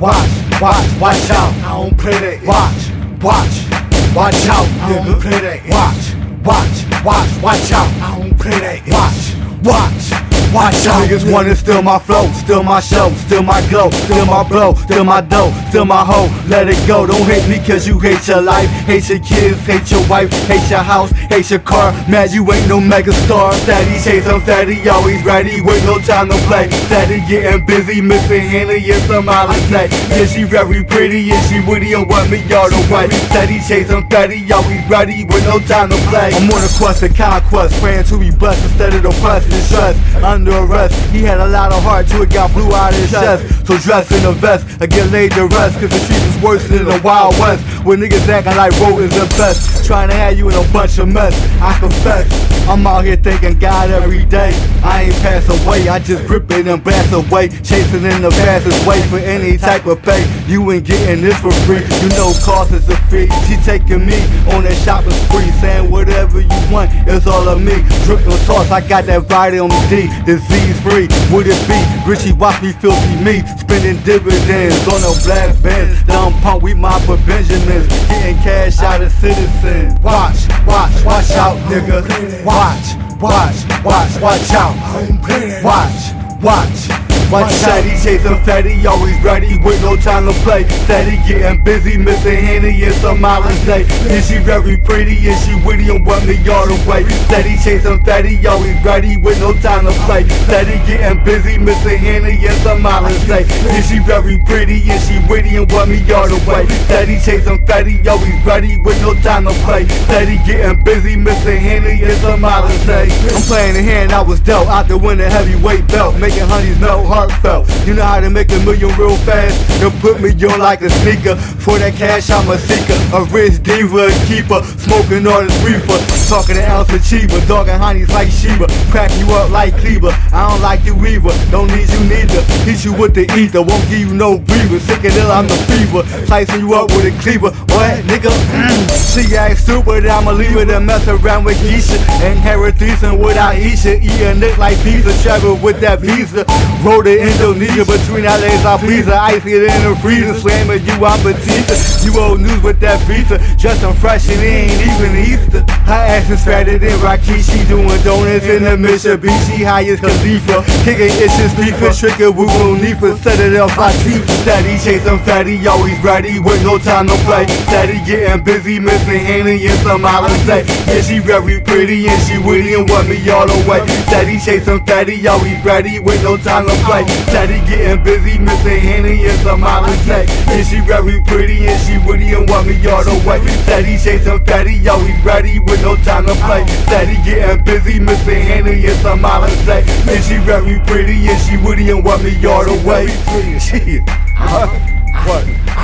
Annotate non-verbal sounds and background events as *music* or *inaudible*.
Watch, watch, watch out. I don't play that. Watch, watch, watch out. I don't play that. Watch, watch, watch, watch out. I don't play that. Watch, watch. Watch out, niggas wanna steal my flow, steal my show, steal my glow, steal my blow, steal my dough, steal my hoe, let it go. Don't hate me cause you hate your life, hate your kids, hate your wife, hate your house, hate your car. Mad you ain't no mega star. Steady chase him, steady, always ready, with no time to play. Steady getting busy, missing Henny and some holiday. Yeah, she very pretty, yeah, she witty and want me all the way. Steady chase him, steady, always ready, with no time to play. I'm on a quest of conquest, praying to be blessed instead of the press and stress under arrest. He had a lot of heart till it got blue out of his chest. So dress in a vest I get laid to rest. Cause the streets is worse than the Wild West. Where niggas acting like rodents the best. Trying to have you in a bunch of mess. I confess, I'm out here thanking God every day. I ain't pass away, I just grip it and blast away. Chasing in the fastest way for any type of pay. You ain't getting this for free. You know cost is a fee. She taking me on that shopping spree. Saying whatever you want, it's all of me. Dripping sauce, I got that vitamin D disease free. Would it be Richie me filthy me? Spending dividends on a black bench. Dumb pump, we mob for Benjamins. Getting cash out of citizens. Watch, watch, watch out, nigga. Watch, watch, watch, watch out. Watch, watch. Watch steady, chasing fatty, always ready with no time to play. Steady getting busy, missing Henny and some Alizé. Is she very pretty? Is she witty and want me all the way? Steady chasing fatty, always ready with no time to play. Steady getting busy, missing Henny and some Alizé. Is she very pretty? Is she witty and want me all the way? Steady chasing fatty, always ready with no time to play. Steady getting busy, missing Henny and some Alizé. I'm playing the hand I was dealt out to win a heavyweight belt, making heartfelt. You know how to make a million real fast? They'll put me on like a sneaker. For that cash, I'm a seeker. A rich diva, keeper. Smoking all this reefer. Talking to ounce of cheaper. Dogging honeys like Sheba. Crack you up like Cleaver. I don't like you either. Don't need you neither. Hit you with the ether. Won't give you no breather. Sick and ill, I'm the fever. Slicing you up with a cleaver. What, nigga? Mm. She act stupid, I'ma leave her to mess around with Keisha. Inherit threesome without Isha. Eat a nick like pizza. Travel with that visa. Roll the Indonesia between LA's I please her. Ice it in the freezer, slamming you on You old news with that pizza, just I'm fresh and it ain't even Easter. Her ass is fatter than Rikishi, doing donuts in the Mitsubishi, highest Khalifa. Kicking issues, trigger, we won't need for set it up by teeth. Steady, chasing fatty, always ready with no time to play. Steady, getting busy, missing and some holiday. Yeah, she very pretty and she witty and want me all the way. Steady, chasing fatty, always ready with no time to play. Steady getting busy, missing and some holiday. And she very pretty and she witty and want me all the way. Steady chasing fatty, always ready with no time to play. Steady getting busy, missing Henny and some holiday. And she very pretty and she witty and want me all the way. Shit. *laughs* What?